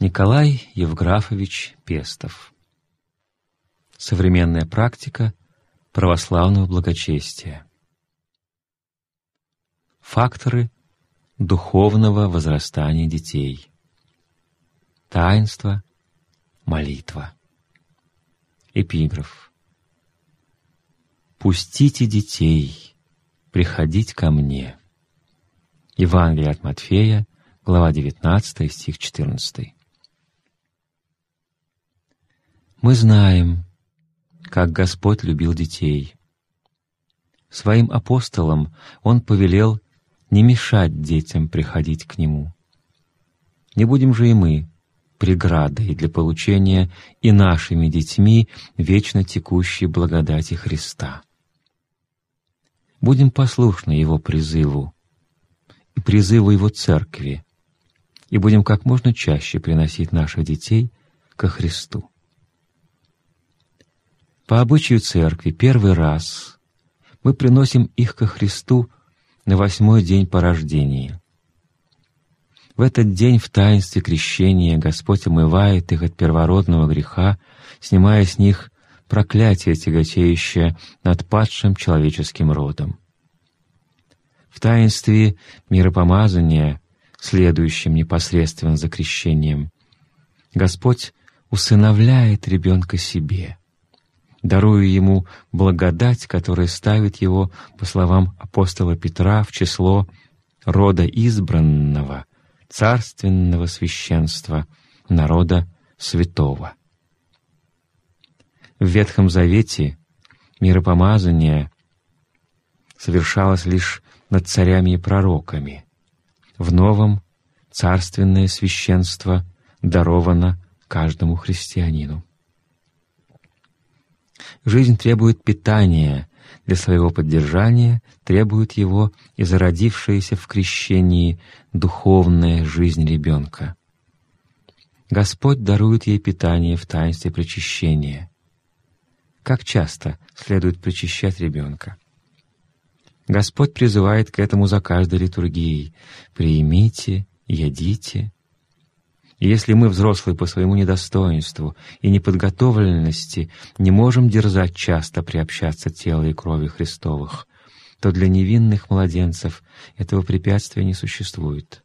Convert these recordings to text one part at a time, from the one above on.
Николай Евграфович Пестов. Современная практика православного благочестия. Факторы духовного возрастания детей. Таинство, молитва. Эпиграф. «Пустите детей, приходить ко мне». Евангелие от Матфея, глава 19, стих 14. Мы знаем, как Господь любил детей. Своим апостолам Он повелел не мешать детям приходить к Нему. Не будем же и мы преградой для получения и нашими детьми вечно текущей благодати Христа. Будем послушны Его призыву и призыву Его Церкви, и будем как можно чаще приносить наших детей ко Христу. По обычаю Церкви первый раз мы приносим их ко Христу на восьмой день по рождении. В этот день в таинстве крещения Господь омывает их от первородного греха, снимая с них проклятие, тяготеющее над падшим человеческим родом. В таинстве миропомазания, следующем непосредственно за крещением, Господь усыновляет ребенка себе, даруя ему благодать, которая ставит его, по словам апостола Петра, в число рода избранного, царственного священства, народа святого. В Ветхом Завете миропомазание совершалось лишь над царями и пророками. В Новом царственное священство даровано каждому христианину. Жизнь требует питания, для своего поддержания требует его и зародившаяся в крещении духовная жизнь ребенка. Господь дарует ей питание в таинстве причащения. Как часто следует причащать ребенка? Господь призывает к этому за каждой литургией «Приимите, ядите, если мы, взрослые, по своему недостоинству и неподготовленности, не можем дерзать часто приобщаться тела и крови Христовых, то для невинных младенцев этого препятствия не существует.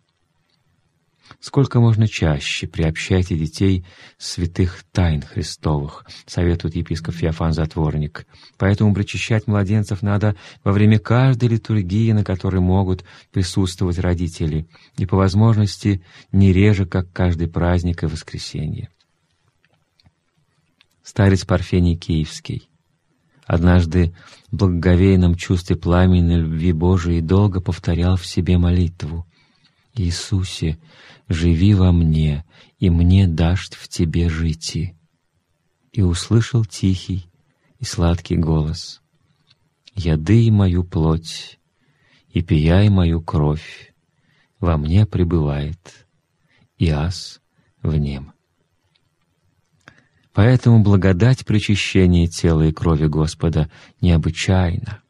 Сколько можно чаще приобщайте детей святых тайн Христовых, советует епископ Феофан Затворник. Поэтому причащать младенцев надо во время каждой литургии, на которой могут присутствовать родители, и по возможности не реже, как каждый праздник и воскресенье. Старец Парфений Киевский однажды в благоговейном чувстве пламенной любви Божией долго повторял в себе молитву «Иисусе, живи во мне, и мне дашь в тебе жити». И услышал тихий и сладкий голос «Яды мою плоть, и пияй мою кровь, во мне пребывает, и ас в нем». Поэтому благодать причащения тела и крови Господа необычайна.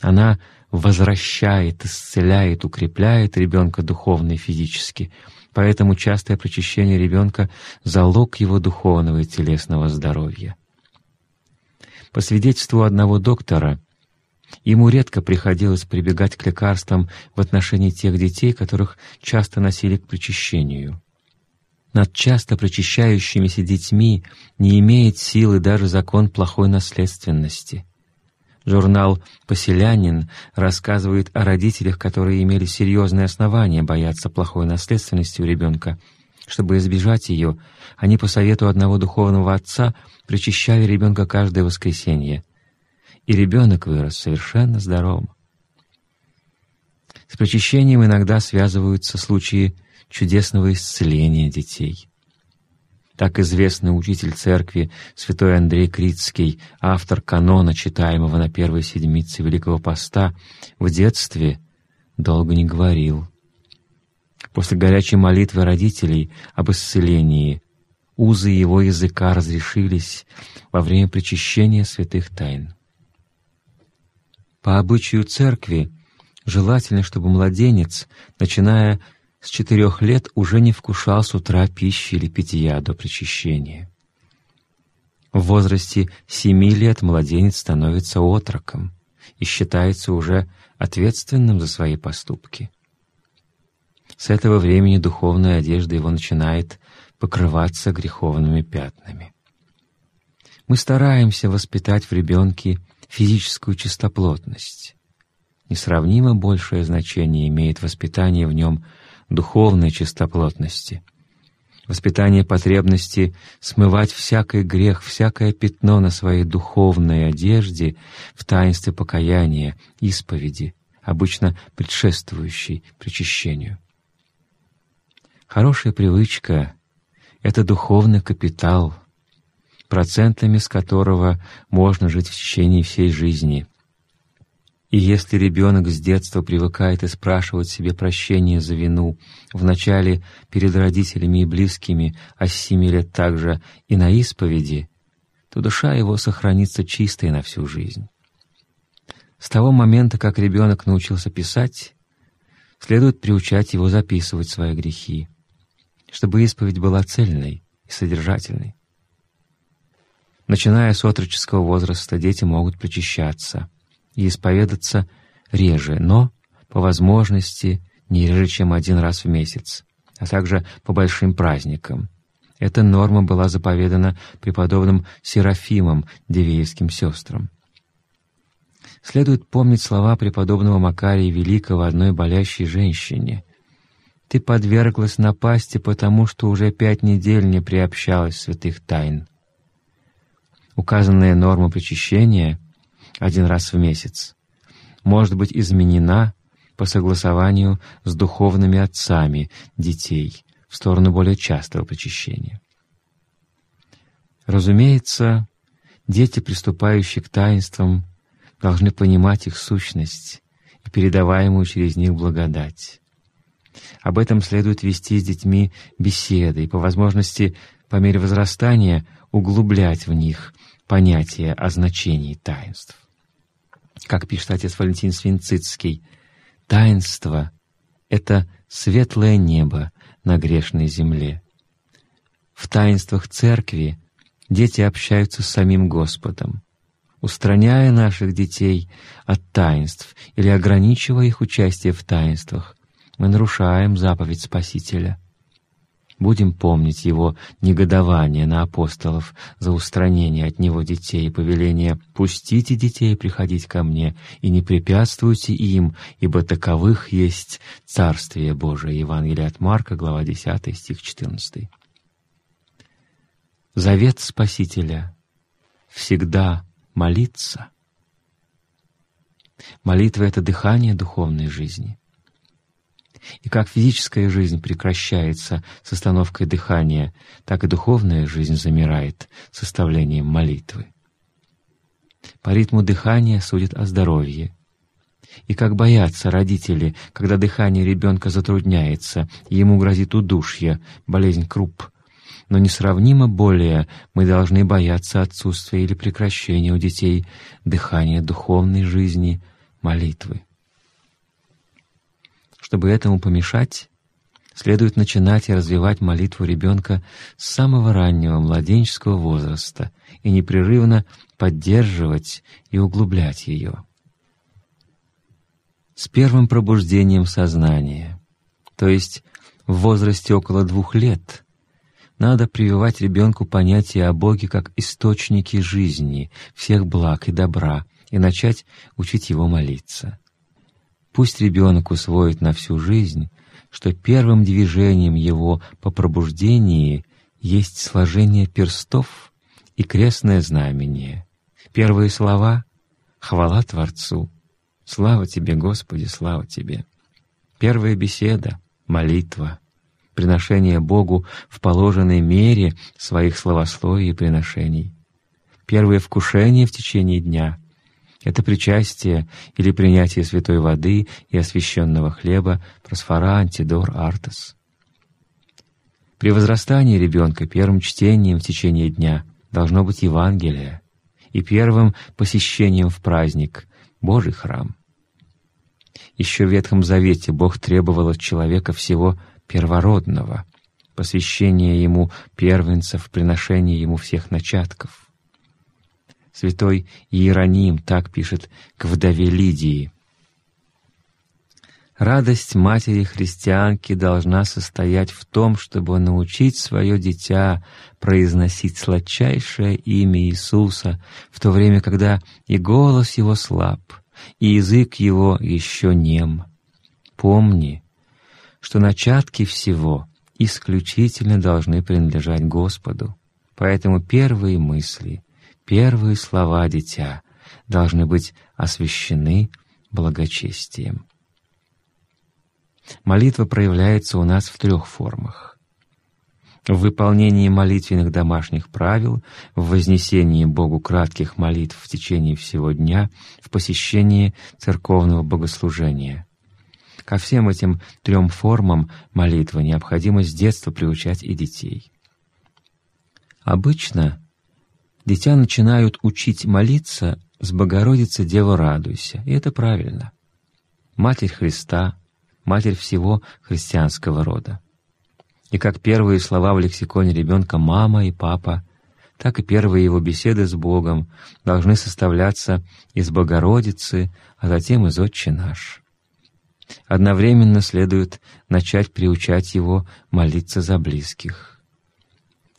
Она возвращает, исцеляет, укрепляет ребенка духовно и физически. Поэтому частое прочищение ребенка — залог его духовного и телесного здоровья. По свидетельству одного доктора, ему редко приходилось прибегать к лекарствам в отношении тех детей, которых часто носили к причащению. Над часто причащающимися детьми не имеет силы даже закон плохой наследственности — Журнал «Поселянин» рассказывает о родителях, которые имели серьезные основания бояться плохой наследственности у ребенка. Чтобы избежать ее, они по совету одного духовного отца причащали ребенка каждое воскресенье. И ребенок вырос совершенно здоровым. С причащением иногда связываются случаи чудесного исцеления детей. Так известный учитель церкви святой Андрей Критский, автор канона, читаемого на первой седмице Великого Поста, в детстве долго не говорил. После горячей молитвы родителей об исцелении узы его языка разрешились во время причащения святых тайн. По обычаю церкви желательно, чтобы младенец, начиная с четырех лет уже не вкушал с утра пищи или питья до причащения. В возрасте семи лет младенец становится отроком и считается уже ответственным за свои поступки. С этого времени духовная одежда его начинает покрываться греховными пятнами. Мы стараемся воспитать в ребенке физическую чистоплотность. Несравнимо большее значение имеет воспитание в нем духовной чистоплотности, воспитание потребности смывать всякий грех, всякое пятно на своей духовной одежде в таинстве покаяния, исповеди, обычно предшествующей причащению. Хорошая привычка — это духовный капитал, процентами с которого можно жить в течение всей жизни. И если ребенок с детства привыкает и спрашивать себе прощения за вину, вначале перед родителями и близкими, а с семи лет также и на исповеди, то душа его сохранится чистой на всю жизнь. С того момента, как ребенок научился писать, следует приучать его записывать свои грехи чтобы исповедь была цельной и содержательной. Начиная с отроческого возраста, дети могут причащаться и исповедаться реже, но, по возможности, не реже, чем один раз в месяц, а также по большим праздникам. Эта норма была заповедана преподобным Серафимом, Дивеевским сестрам. Следует помнить слова преподобного Макария Великого одной болящей женщине, ты подверглась напасти, потому что уже пять недель не приобщалась святых тайн. Указанная норма причащения один раз в месяц может быть изменена по согласованию с духовными отцами детей в сторону более частого причащения. Разумеется, дети, приступающие к таинствам, должны понимать их сущность и передаваемую через них благодать. Об этом следует вести с детьми беседы и, по возможности, по мере возрастания, углублять в них понятие о значении таинств. Как пишет отец Валентин Свинцицкий, «Таинство — это светлое небо на грешной земле. В таинствах Церкви дети общаются с самим Господом. Устраняя наших детей от таинств или ограничивая их участие в таинствах, мы нарушаем заповедь Спасителя. Будем помнить Его негодование на апостолов за устранение от Него детей и повеление «Пустите детей приходить ко мне, и не препятствуйте им, ибо таковых есть Царствие Божие». Евангелие от Марка, глава 10, стих 14. Завет Спасителя — всегда молиться. Молитва — это дыхание духовной жизни — и как физическая жизнь прекращается с остановкой дыхания, так и духовная жизнь замирает с составлением молитвы. По ритму дыхания судят о здоровье. И как боятся родители, когда дыхание ребенка затрудняется, ему грозит удушье, болезнь круп. Но несравнимо более мы должны бояться отсутствия или прекращения у детей дыхания духовной жизни, молитвы. Чтобы этому помешать, следует начинать и развивать молитву ребенка с самого раннего младенческого возраста и непрерывно поддерживать и углублять ее. С первым пробуждением сознания, то есть в возрасте около двух лет, надо прививать ребенку понятие о Боге как источнике жизни, всех благ и добра, и начать учить его молиться. Пусть ребенок усвоит на всю жизнь, что первым движением его по пробуждении есть сложение перстов и крестное знамение. Первые слова — «Хвала Творцу», «Слава Тебе, Господи, слава Тебе». Первая беседа — молитва, приношение Богу в положенной мере своих словословий и приношений. Первое вкушение в течение дня — это причастие или принятие святой воды и освященного хлеба просфора антидор артес. При возрастании ребенка первым чтением в течение дня должно быть Евангелие и первым посещением в праздник — Божий храм. Еще в Ветхом Завете Бог требовал от человека всего первородного, посвящение ему первенцев, приношение ему всех начатков. Святой Иероним так пишет к вдове Лидии. Радость матери-христианки должна состоять в том, чтобы научить свое дитя произносить сладчайшее имя Иисуса, в то время, когда и голос его слаб, и язык его еще нем. Помни, что начатки всего исключительно должны принадлежать Господу, поэтому первые мысли, первые слова дитя должны быть освящены благочестием. Молитва проявляется у нас в трех формах. В выполнении молитвенных домашних правил, в вознесении Богу кратких молитв в течение всего дня, в посещении церковного богослужения. Ко всем этим трем формам молитвы необходимо с детства приучать и детей. Обычно дитя начинают учить молиться с «Богородица, Дева, радуйся», и это правильно. Матерь Христа — матерь всего христианского рода. И как первые слова в лексиконе ребенка «мама» и «папа», так и первые его беседы с Богом должны составляться из Богородицы, а затем из «Отче наш». Одновременно следует начать приучать его молиться за близких.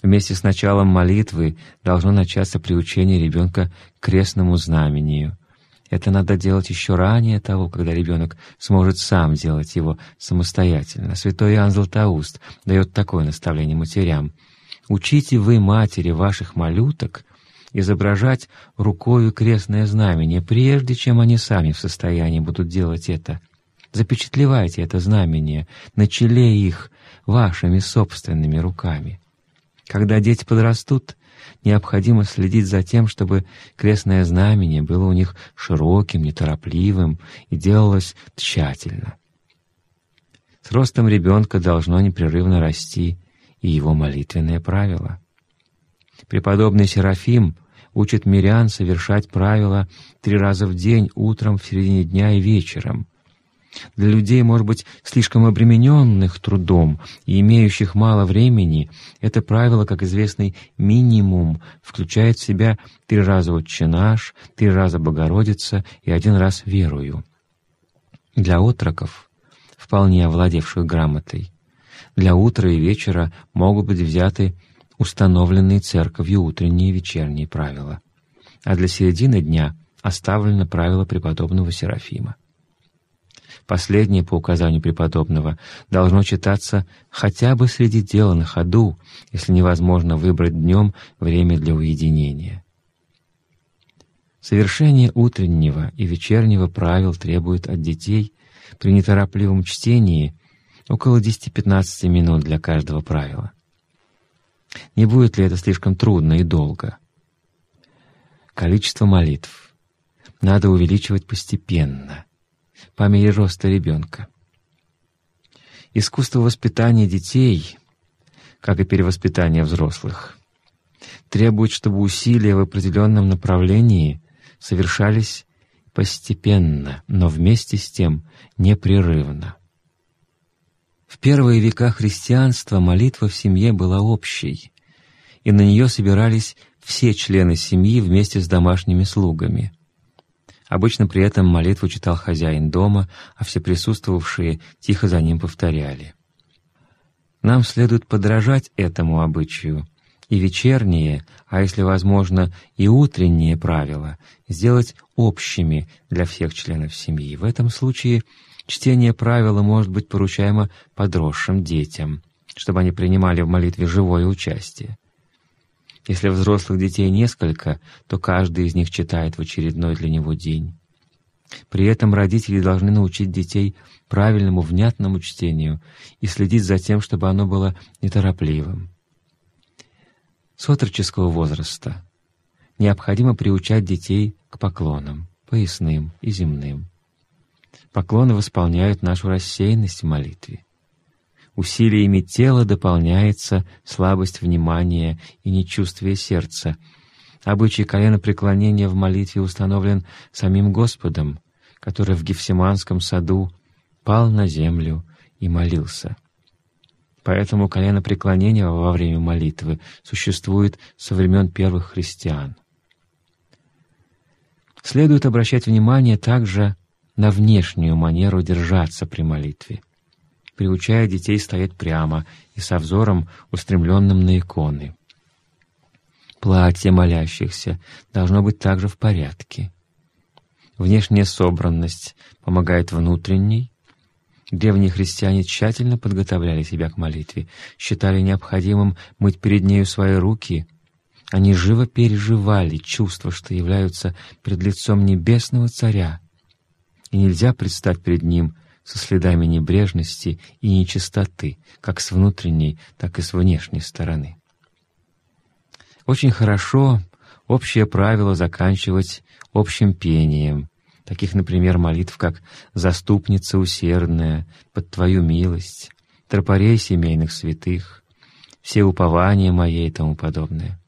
Вместе с началом молитвы должно начаться приучение ребенка к крестному знамению — это надо делать еще ранее того, когда ребенок сможет сам делать его самостоятельно. Святой Иоанн Златоуст дает такое наставление матерям. «Учите вы, матери, ваших малюток, изображать рукою крестное знамение, прежде чем они сами в состоянии будут делать это. Запечатлевайте это знамение на челе их вашими собственными руками. Когда дети подрастут, необходимо следить за тем, чтобы крестное знамение было у них широким, неторопливым и делалось тщательно. С ростом ребенка должно непрерывно расти и его молитвенное правило. Преподобный Серафим учит мирян совершать правила три раза в день, утром, в середине дня и вечером — для людей, может быть, слишком обремененных трудом и имеющих мало времени, это правило, как известный минимум, включает в себя три раза «Отче наш», три раза «Богородица» и один раз «Верую». Для отроков, вполне овладевших грамотой, для утра и вечера могут быть взяты установленные церковью утренние и вечерние правила, а для середины дня оставлено правило преподобного Серафима. Последнее, по указанию преподобного, должно читаться хотя бы среди дела на ходу, если невозможно выбрать днем время для уединения. Совершение утреннего и вечернего правил требует от детей при неторопливом чтении около 10-15 минут для каждого правила. Не будет ли это слишком трудно и долго? Количество молитв надо увеличивать постепенно, по мере роста ребенка. Искусство воспитания детей, как и перевоспитание взрослых, требует, чтобы усилия в определенном направлении совершались постепенно, но вместе с тем непрерывно. В первые века христианства молитва в семье была общей, и на нее собирались все члены семьи вместе с домашними слугами. Обычно при этом молитву читал хозяин дома, а все присутствовавшие тихо за ним повторяли. Нам следует подражать этому обычаю и вечерние, а если возможно и утренние правила, сделать общими для всех членов семьи. В этом случае чтение правила может быть поручаемо подросшим детям, чтобы они принимали в молитве живое участие. Если взрослых детей несколько, то каждый из них читает в очередной для него день. При этом родители должны научить детей правильному внятному чтению и следить за тем, чтобы оно было неторопливым. С отроческого возраста необходимо приучать детей к поклонам, поясным и земным. Поклоны восполняют нашу рассеянность в молитве. Усилиями тела дополняется слабость внимания и нечувствие сердца. Обычай коленопреклонения в молитве установлен самим Господом, который в Гефсиманском саду пал на землю и молился. Поэтому коленопреклонение во время молитвы существует со времен первых христиан. Следует обращать внимание также на внешнюю манеру держаться при молитве, приучая детей стоять прямо и со взором, устремленным на иконы. Платье молящихся должно быть также в порядке. Внешняя собранность помогает внутренней. Древние христиане тщательно подготовляли себя к молитве, считали необходимым мыть перед нею свои руки. Они живо переживали чувства, что являются пред лицом небесного Царя, и нельзя предстать перед Ним со следами небрежности и нечистоты, как с внутренней, так и с внешней стороны. Очень хорошо общее правило заканчивать общим пением, таких, например, молитв, как «Заступница усердная», «Под Твою милость», «Тропарей семейных святых», «Все упования мои» и тому подобное.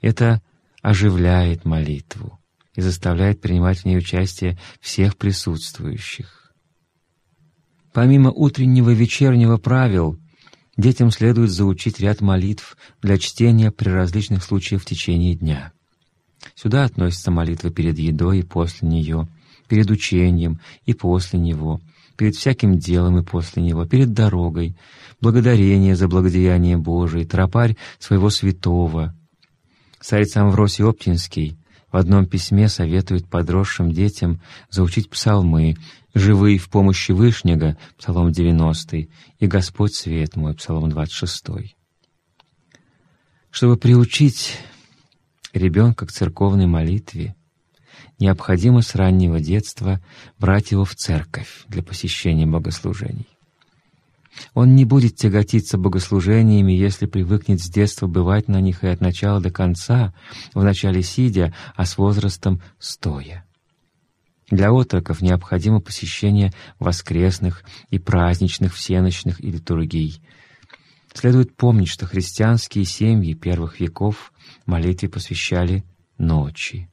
Это оживляет молитву и заставляет принимать в ней участие всех присутствующих. Помимо утреннего и вечернего правил, детям следует заучить ряд молитв для чтения при различных случаях в течение дня. Сюда относятся молитвы перед едой и после нее, перед учением и после него, перед всяким делом и после него, перед дорогой, благодарение за благодеяние Божие, тропарь своего святого. Царь Амвросий Оптинский в одном письме советует подросшим детям заучить псалмы «Живые в помощи Вышнего» Псалом 90 и «Господь свет мой» Псалом 26. Чтобы приучить ребенка к церковной молитве, необходимо с раннего детства брать его в церковь для посещения богослужений. Он не будет тяготиться богослужениями, если привыкнет с детства бывать на них и от начала до конца, вначале сидя, а с возрастом стоя. Для отроков необходимо посещение воскресных и праздничных всеночных и литургий. Следует помнить, что христианские семьи первых веков молитве посвящали ночи.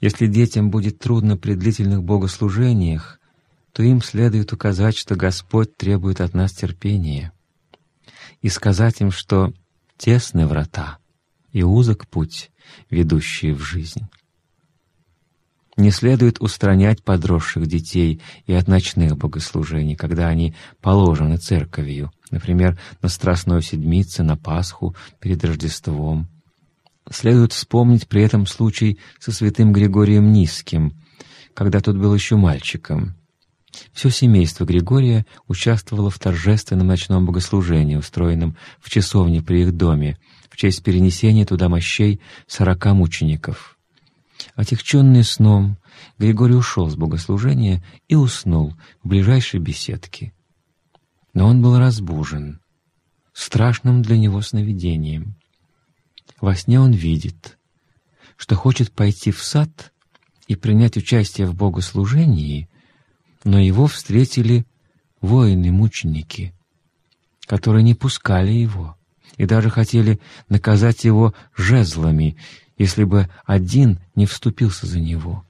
Если детям будет трудно при длительных богослужениях, то им следует указать, что Господь требует от нас терпения, и сказать им, что тесны врата и узок путь, ведущий в жизнь. Не следует устранять подросших детей и от ночных богослужений, когда они положены церковью, например, на Страстной Седмице, на Пасху, перед Рождеством. Следует вспомнить при этом случай со святым Григорием Низким, когда тот был еще мальчиком. Все семейство Григория участвовало в торжественном ночном богослужении, устроенном в часовне при их доме, в честь перенесения туда мощей сорока мучеников. Отягченный сном, Григорий ушел с богослужения и уснул в ближайшей беседке. Но он был разбужен страшным для него сновидением. Во сне он видит, что хочет пойти в сад и принять участие в богослужении, но его встретили воины-мученики, которые не пускали его и даже хотели наказать его жезлами, если бы один не вступился за него.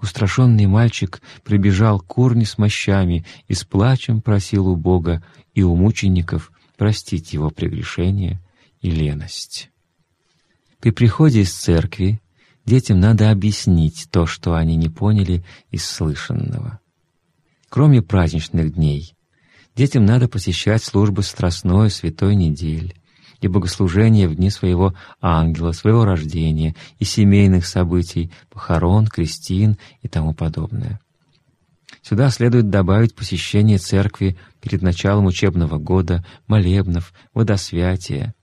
Устрашенный мальчик прибежал к урне с мощами и с плачем просил у Бога и у мучеников простить его прегрешение и леность. При приходе из церкви детям надо объяснить то, что они не поняли из слышанного. Кроме праздничных дней, детям надо посещать службы страстной святой недели и богослужения в дни своего ангела, своего рождения и семейных событий, похорон, крестин и тому подобное. Сюда следует добавить посещение церкви перед началом учебного года, молебнов, водосвятия.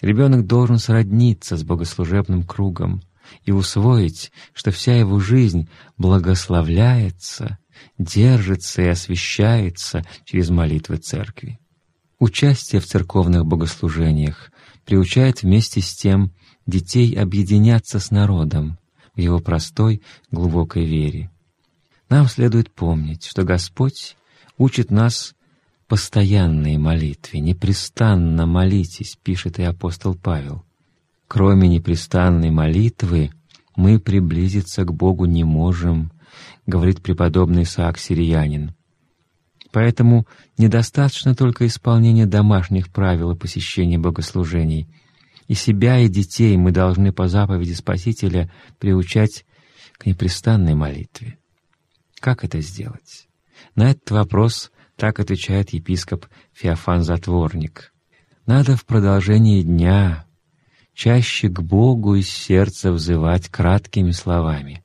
Ребенок должен сродниться с богослужебным кругом и усвоить, что вся его жизнь благословляется, держится и освящается через молитвы церкви. Участие в церковных богослужениях приучает вместе с тем детей объединяться с народом в его простой, глубокой вере. Нам следует помнить, что Господь учит нас постоянной молитве, непрестанно молитесь, пишет и апостол Павел. Кроме непрестанной молитвы мы приблизиться к Богу не можем, говорит преподобный Исаак Сириянин. Поэтому недостаточно только исполнения домашних правил и посещения богослужений. И себя, и детей мы должны по заповеди Спасителя приучать к непрестанной молитве. Как это сделать? На этот вопрос так отвечает епископ Феофан Затворник. Надо в продолжении дня чаще к Богу из сердца взывать краткими словами,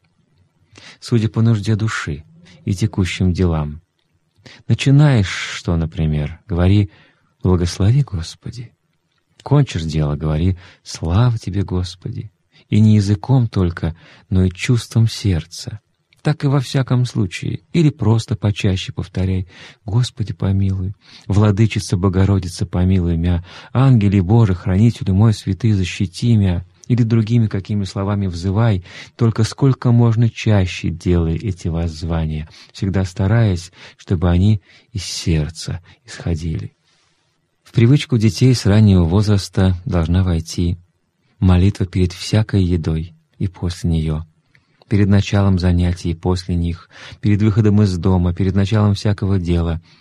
судя по нужде души и текущим делам. Начинаешь что, например, говори «Благослови, Господи». Кончишь дело, говори «Слава Тебе, Господи». И не языком только, но и чувством сердца. Так и во всяком случае. Или просто почаще повторяй «Господи, помилуй», «Владычица Богородица, помилуй мя», «Ангели Божий, хранителю мой, святый, защити мя», или другими какими словами взывай, только сколько можно чаще делай эти воззвания, всегда стараясь, чтобы они из сердца исходили. В привычку детей с раннего возраста должна войти молитва перед всякой едой и после нее, перед началом занятий и после них, перед выходом из дома, перед началом всякого дела —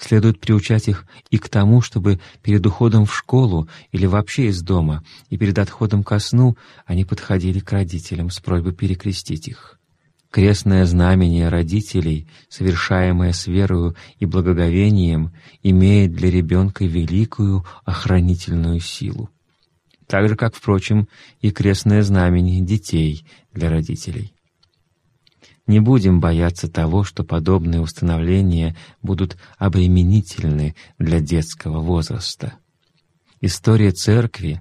Следует приучать их и к тому, чтобы перед уходом в школу или вообще из дома и перед отходом ко сну они подходили к родителям с просьбой перекрестить их. Крестное знамение родителей, совершаемое с верою и благоговением, имеет для ребенка великую охранительную силу. Так же, как, впрочем, и крестное знамение детей для родителей. Не будем бояться того, что подобные установления будут обременительны для детского возраста. История Церкви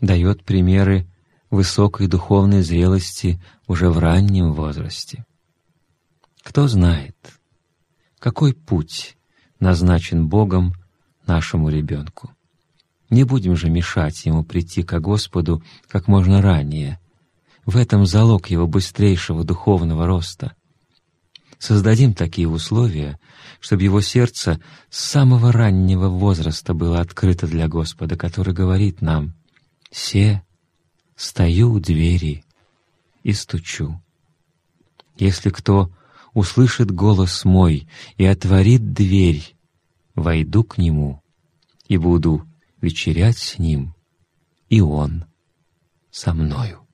дает примеры высокой духовной зрелости уже в раннем возрасте. Кто знает, какой путь назначен Богом нашему ребенку. Не будем же мешать ему прийти к Господу как можно ранее — в этом залог его быстрейшего духовного роста. Создадим такие условия, чтобы его сердце с самого раннего возраста было открыто для Господа, который говорит нам «Се, стою у двери и стучу». Если кто услышит голос мой и отворит дверь, войду к нему и буду вечерять с ним, и он со мною.